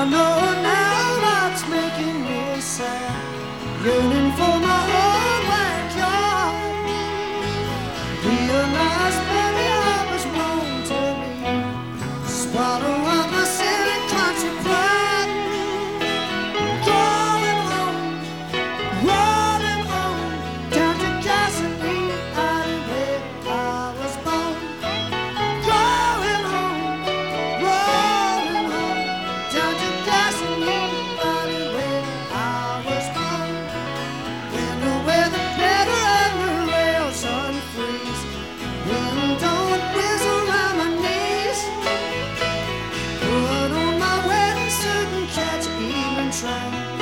I know now that's making me sad. 窗